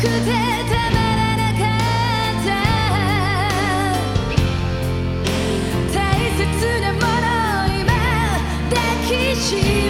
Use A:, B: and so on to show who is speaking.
A: くてたまらなかった大切なものを今抱きしめ